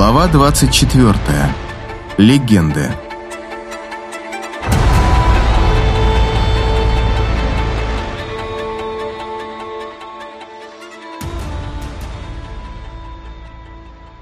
Глава 24. Легенды.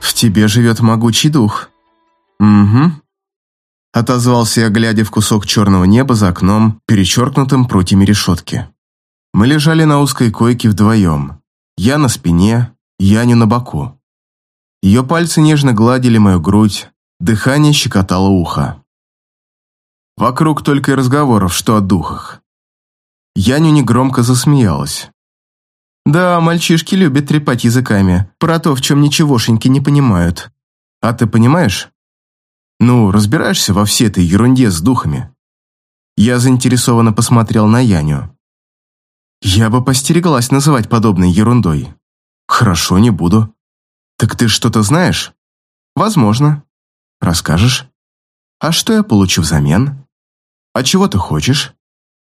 В тебе живет могучий дух. Угу. Отозвался я, глядя в кусок черного неба за окном, перечеркнутым прутьями решетки. Мы лежали на узкой койке вдвоем. Я на спине, Яня на боку. Ее пальцы нежно гладили мою грудь, дыхание щекотало ухо. Вокруг только и разговоров, что о духах. Яню негромко засмеялась. «Да, мальчишки любят трепать языками, про то, в чем ничегошеньки не понимают. А ты понимаешь? Ну, разбираешься во всей этой ерунде с духами?» Я заинтересованно посмотрел на Яню. «Я бы постереглась называть подобной ерундой. Хорошо, не буду. «Так ты что-то знаешь?» «Возможно. Расскажешь?» «А что я получу взамен?» «А чего ты хочешь?»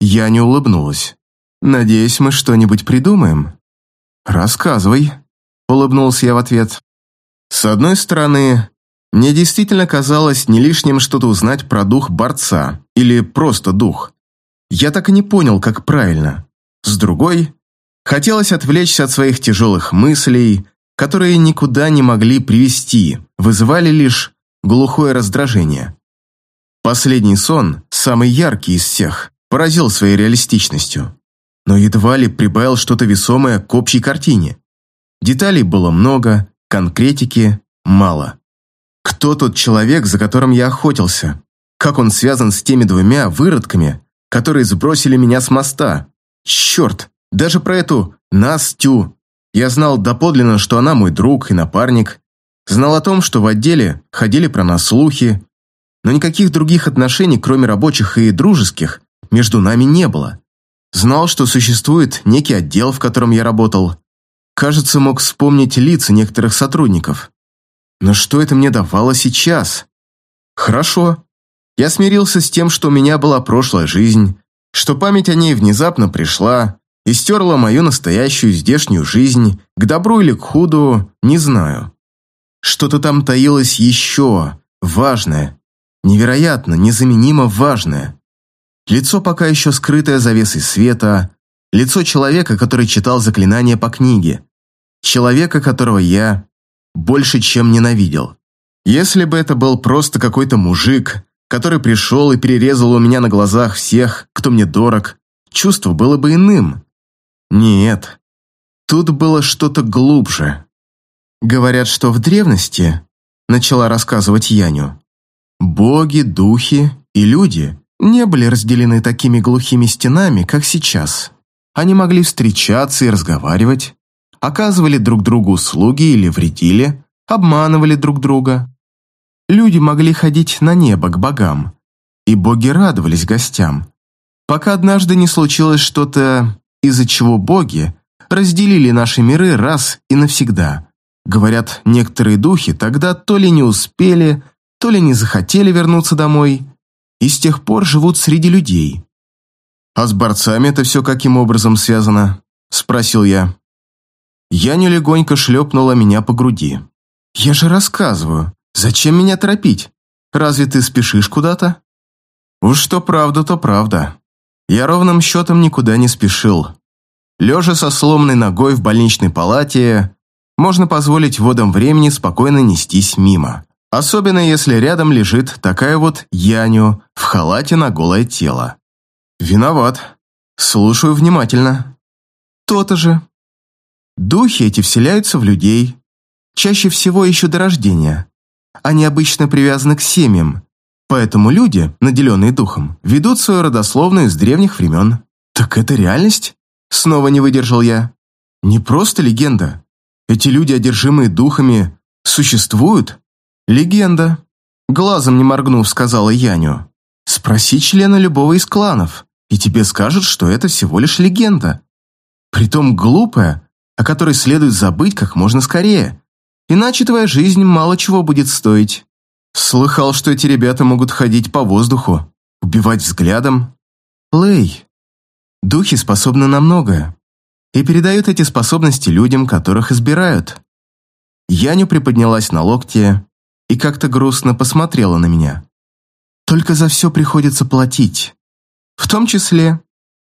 Я не улыбнулась. «Надеюсь, мы что-нибудь придумаем?» «Рассказывай», — улыбнулся я в ответ. «С одной стороны, мне действительно казалось не лишним что-то узнать про дух борца, или просто дух. Я так и не понял, как правильно. С другой, хотелось отвлечься от своих тяжелых мыслей, которые никуда не могли привести, вызывали лишь глухое раздражение. Последний сон, самый яркий из всех, поразил своей реалистичностью, но едва ли прибавил что-то весомое к общей картине. Деталей было много, конкретики мало. Кто тот человек, за которым я охотился? Как он связан с теми двумя выродками, которые сбросили меня с моста? Черт, даже про эту Настю я знал доподлинно, что она мой друг и напарник, знал о том, что в отделе ходили про нас слухи, но никаких других отношений, кроме рабочих и дружеских, между нами не было. Знал, что существует некий отдел, в котором я работал. Кажется, мог вспомнить лица некоторых сотрудников. Но что это мне давало сейчас? Хорошо. Я смирился с тем, что у меня была прошлая жизнь, что память о ней внезапно пришла, и стерла мою настоящую здешнюю жизнь, к добру или к худу, не знаю. Что-то там таилось еще, важное, невероятно, незаменимо важное. Лицо пока еще скрытое завесой света, лицо человека, который читал заклинания по книге, человека, которого я больше чем ненавидел. Если бы это был просто какой-то мужик, который пришел и перерезал у меня на глазах всех, кто мне дорог, чувство было бы иным. Нет, тут было что-то глубже. Говорят, что в древности, начала рассказывать Яню, боги, духи и люди не были разделены такими глухими стенами, как сейчас. Они могли встречаться и разговаривать, оказывали друг другу услуги или вредили, обманывали друг друга. Люди могли ходить на небо к богам, и боги радовались гостям, пока однажды не случилось что-то из-за чего боги разделили наши миры раз и навсегда. Говорят, некоторые духи тогда то ли не успели, то ли не захотели вернуться домой, и с тех пор живут среди людей. «А с борцами это все каким образом связано?» – спросил я. Яня легонько шлепнула меня по груди. «Я же рассказываю. Зачем меня торопить? Разве ты спешишь куда-то?» «Уж что правда, то правда. Я ровным счетом никуда не спешил. Лежа со сломанной ногой в больничной палате, можно позволить водам времени спокойно нестись мимо. Особенно если рядом лежит такая вот Яню в халате на голое тело. Виноват. Слушаю внимательно. То-то же. Духи эти вселяются в людей. Чаще всего еще до рождения. Они обычно привязаны к семьям, Поэтому люди, наделенные духом, ведут свою родословную с древних времен. Так это реальность? Снова не выдержал я. Не просто легенда. Эти люди, одержимые духами, существуют? Легенда. Глазом не моргнув, сказала Яню. Спроси члена любого из кланов, и тебе скажут, что это всего лишь легенда. Притом глупая, о которой следует забыть как можно скорее. Иначе твоя жизнь мало чего будет стоить. Слыхал, что эти ребята могут ходить по воздуху, убивать взглядом. Лэй, духи способны на многое и передают эти способности людям, которых избирают. Яня приподнялась на локте и как-то грустно посмотрела на меня. Только за все приходится платить. В том числе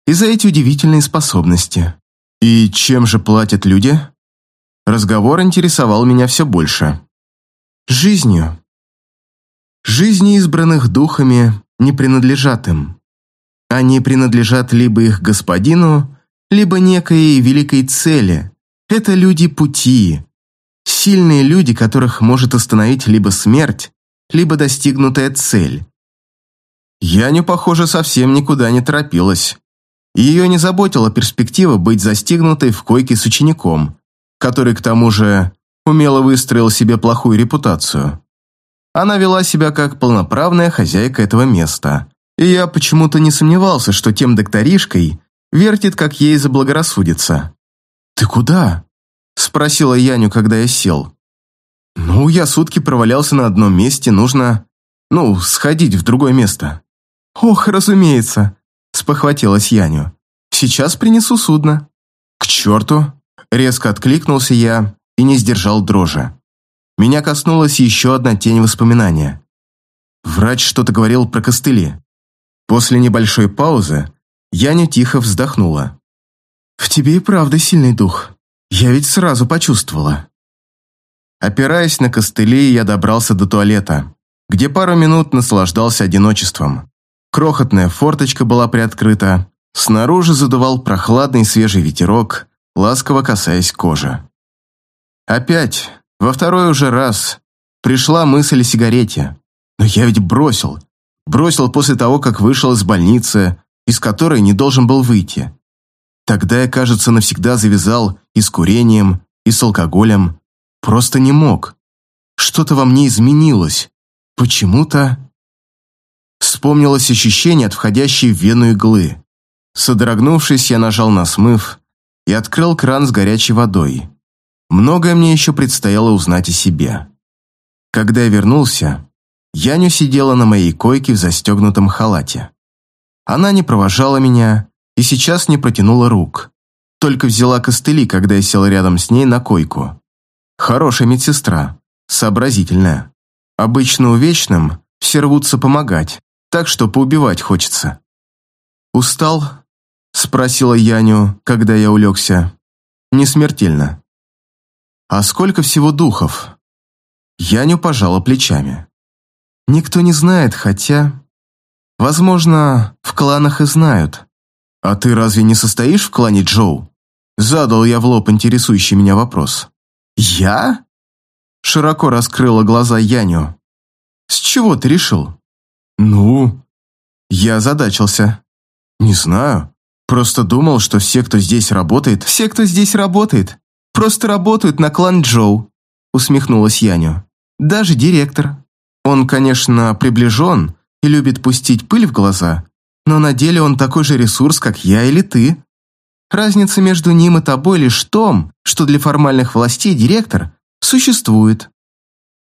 и за эти удивительные способности. И чем же платят люди? Разговор интересовал меня все больше. Жизнью. Жизни избранных духами не принадлежат им. Они принадлежат либо их господину, либо некой великой цели. Это люди пути. Сильные люди, которых может остановить либо смерть, либо достигнутая цель. Яню, похоже, совсем никуда не торопилась. Ее не заботила перспектива быть застигнутой в койке с учеником, который, к тому же, умело выстроил себе плохую репутацию. Она вела себя как полноправная хозяйка этого места, и я почему-то не сомневался, что тем докторишкой вертит, как ей заблагорассудится. «Ты куда?» – спросила Яню, когда я сел. «Ну, я сутки провалялся на одном месте, нужно, ну, сходить в другое место». «Ох, разумеется», – спохватилась Яню. «Сейчас принесу судно». «К черту!» – резко откликнулся я и не сдержал дрожи. Меня коснулась еще одна тень воспоминания. Врач что-то говорил про костыли. После небольшой паузы Яня тихо вздохнула. «В тебе и правда сильный дух. Я ведь сразу почувствовала». Опираясь на костыли, я добрался до туалета, где пару минут наслаждался одиночеством. Крохотная форточка была приоткрыта, снаружи задувал прохладный свежий ветерок, ласково касаясь кожи. Опять, во второй уже раз, пришла мысль о сигарете. Но я ведь бросил. Бросил после того, как вышел из больницы, из которой не должен был выйти. Тогда я, кажется, навсегда завязал и с курением, и с алкоголем. Просто не мог. Что-то во мне изменилось. Почему-то... Вспомнилось ощущение от входящей в вену иглы. Содрогнувшись, я нажал на смыв и открыл кран с горячей водой. Многое мне еще предстояло узнать о себе. Когда я вернулся, Яню сидела на моей койке в застегнутом халате. Она не провожала меня и сейчас не протянула рук, только взяла костыли, когда я сел рядом с ней на койку. Хорошая медсестра, сообразительная. Обычно увечным все рвутся помогать, так что поубивать хочется. «Устал?» – спросила Яню, когда я улегся. «Не смертельно». «А сколько всего духов?» Яню пожала плечами. «Никто не знает, хотя...» «Возможно, в кланах и знают. А ты разве не состоишь в клане Джоу?» Задал я в лоб интересующий меня вопрос. «Я?» Широко раскрыла глаза Яню. «С чего ты решил?» «Ну...» Я задачился. «Не знаю. Просто думал, что все, кто здесь работает...» «Все, кто здесь работает, Просто работают на клан Джоу», — усмехнулась Яню. «Даже директор. Он, конечно, приближен и любит пустить пыль в глаза, но на деле он такой же ресурс, как я или ты. Разница между ним и тобой лишь в том, что для формальных властей директор существует».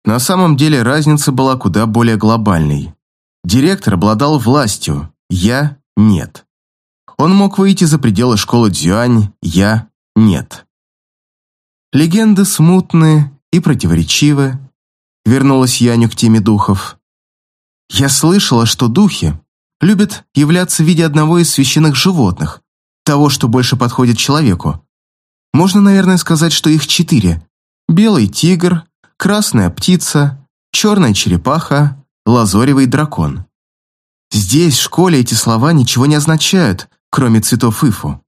На самом деле разница была куда более глобальной. Директор обладал властью, я – нет. Он мог выйти за пределы школы Дзюань, я – нет. Легенды смутные и противоречивы. Вернулась Яню к теме духов. Я слышала, что духи любят являться в виде одного из священных животных, того, что больше подходит человеку. Можно, наверное, сказать, что их четыре. Белый тигр, красная птица, черная черепаха, лазоревый дракон. Здесь, в школе, эти слова ничего не означают, кроме цветов ифу.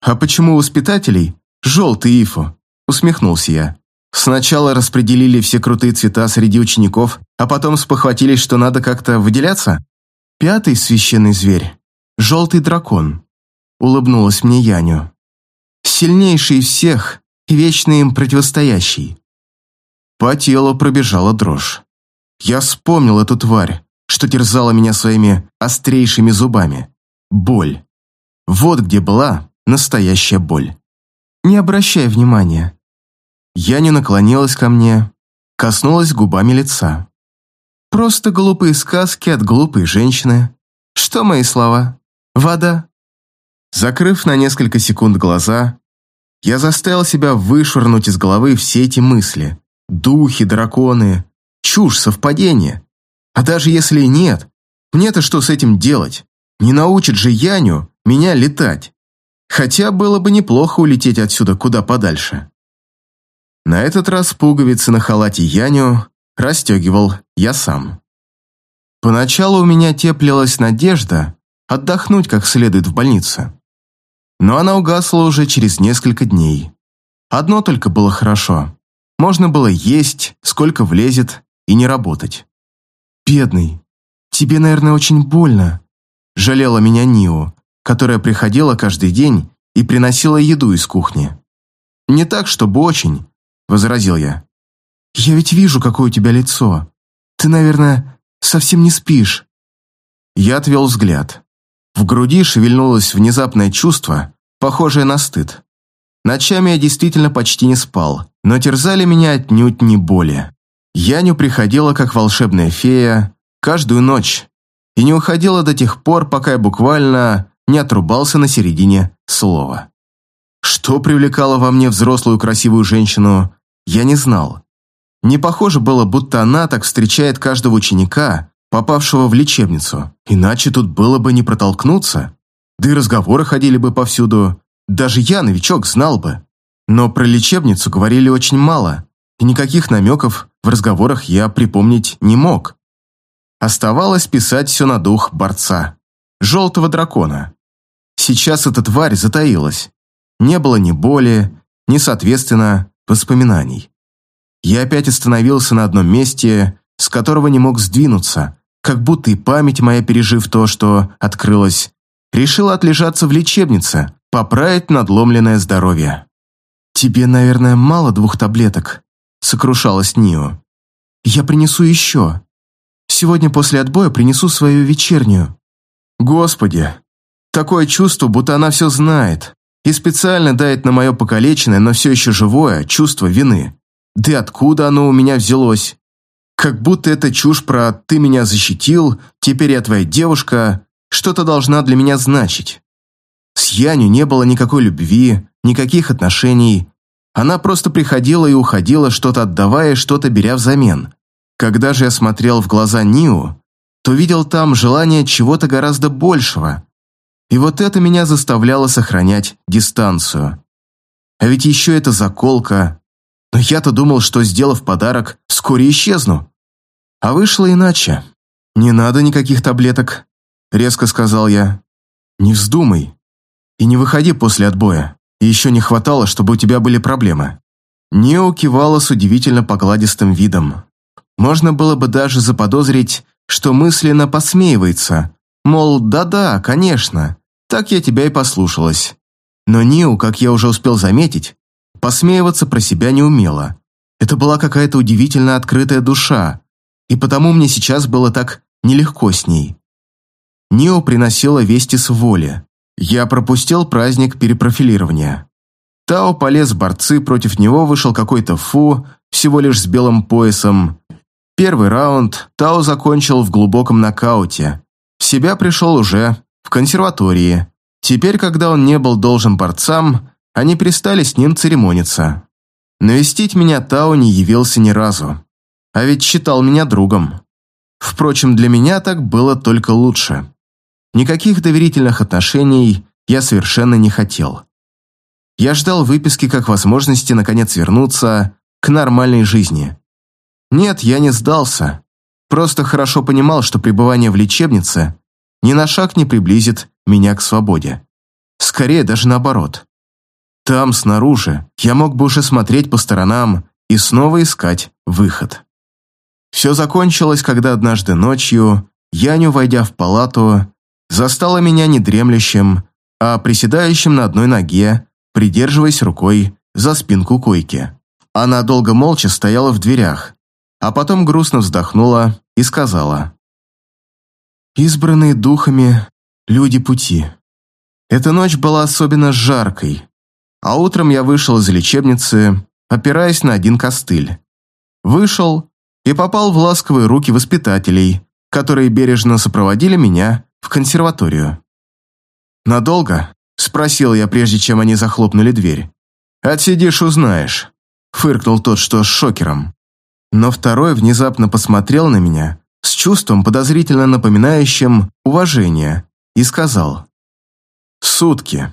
А почему воспитателей «Желтый ифо», — усмехнулся я. «Сначала распределили все крутые цвета среди учеников, а потом спохватились, что надо как-то выделяться? Пятый священный зверь — желтый дракон», — улыбнулась мне Яню. «Сильнейший всех и вечно им противостоящий». По телу пробежала дрожь. Я вспомнил эту тварь, что терзала меня своими острейшими зубами. Боль. Вот где была настоящая боль. Не обращай внимания. Яня наклонилась ко мне, коснулась губами лица. Просто глупые сказки от глупой женщины. Что мои слова? Вода. Закрыв на несколько секунд глаза, я заставил себя вышвырнуть из головы все эти мысли. Духи, драконы, чушь, совпадение. А даже если нет, мне-то что с этим делать? Не научит же Яню меня летать. Хотя было бы неплохо улететь отсюда куда подальше. На этот раз пуговицы на халате Яню расстегивал я сам. Поначалу у меня теплилась надежда отдохнуть как следует в больнице. Но она угасла уже через несколько дней. Одно только было хорошо. Можно было есть, сколько влезет, и не работать. «Бедный, тебе, наверное, очень больно», – жалела меня Нио, которая приходила каждый день и приносила еду из кухни. «Не так, чтобы очень», – возразил я. «Я ведь вижу, какое у тебя лицо. Ты, наверное, совсем не спишь». Я отвел взгляд. В груди шевельнулось внезапное чувство, похожее на стыд. Ночами я действительно почти не спал, но терзали меня отнюдь не боли. Яню приходила как волшебная фея каждую ночь и не уходила до тех пор, пока я буквально не отрубался на середине слова. Что привлекало во мне взрослую красивую женщину, я не знал. Не похоже было, будто она так встречает каждого ученика, попавшего в лечебницу, иначе тут было бы не протолкнуться. Да и разговоры ходили бы повсюду, даже я, новичок, знал бы. Но про лечебницу говорили очень мало, и никаких намеков в разговорах я припомнить не мог. Оставалось писать все на дух борца, желтого дракона. Сейчас эта тварь затаилась. Не было ни боли, ни, соответственно, воспоминаний. Я опять остановился на одном месте, с которого не мог сдвинуться, как будто и память моя, пережив то, что открылось, решила отлежаться в лечебнице, поправить надломленное здоровье. «Тебе, наверное, мало двух таблеток», — сокрушалась Нио. «Я принесу еще. Сегодня после отбоя принесу свою вечернюю». «Господи, такое чувство, будто она все знает и специально дает на мое покалеченное, но все еще живое чувство вины. Да и откуда оно у меня взялось? Как будто это чушь про «ты меня защитил, теперь я твоя девушка» что-то должна для меня значить. С Яню не было никакой любви, никаких отношений. Она просто приходила и уходила, что-то отдавая, что-то беря взамен. Когда же я смотрел в глаза Ниу, то видел там желание чего-то гораздо большего. И вот это меня заставляло сохранять дистанцию. А ведь еще это заколка. Но я-то думал, что, сделав подарок, вскоре исчезну. А вышло иначе. «Не надо никаких таблеток», — резко сказал я. «Не вздумай. И не выходи после отбоя. И еще не хватало, чтобы у тебя были проблемы». Нео кивала с удивительно покладистым видом. Можно было бы даже заподозрить, что мысленно посмеивается. Мол, да-да, конечно, так я тебя и послушалась. Но Ниу, как я уже успел заметить, посмеиваться про себя не умела. Это была какая-то удивительно открытая душа, и потому мне сейчас было так нелегко с ней. Нио приносила вести с воли. Я пропустил праздник перепрофилирования. Тао полез в борцы, против него вышел какой-то Фу, всего лишь с белым поясом. Первый раунд Тао закончил в глубоком нокауте. В себя пришел уже в консерватории. Теперь, когда он не был должен борцам, они перестали с ним церемониться. Навестить меня Тао не явился ни разу. А ведь считал меня другом. Впрочем, для меня так было только лучше. Никаких доверительных отношений я совершенно не хотел. Я ждал выписки как возможности наконец вернуться к нормальной жизни. Нет, я не сдался. Просто хорошо понимал, что пребывание в лечебнице ни на шаг не приблизит меня к свободе. Скорее даже наоборот. Там, снаружи, я мог бы уже смотреть по сторонам и снова искать выход. Все закончилось, когда однажды ночью Яню, войдя в палату, застала меня не дремлющим, а приседающим на одной ноге, придерживаясь рукой за спинку койки. Она долго молча стояла в дверях, а потом грустно вздохнула и сказала. «Избранные духами люди пути. Эта ночь была особенно жаркой, а утром я вышел из лечебницы, опираясь на один костыль. Вышел и попал в ласковые руки воспитателей, которые бережно сопроводили меня в консерваторию. «Надолго?» – спросил я, прежде чем они захлопнули дверь. «Отсидишь, узнаешь», – фыркнул тот, что с шокером. Но второй внезапно посмотрел на меня с чувством, подозрительно напоминающим уважение, и сказал «Сутки».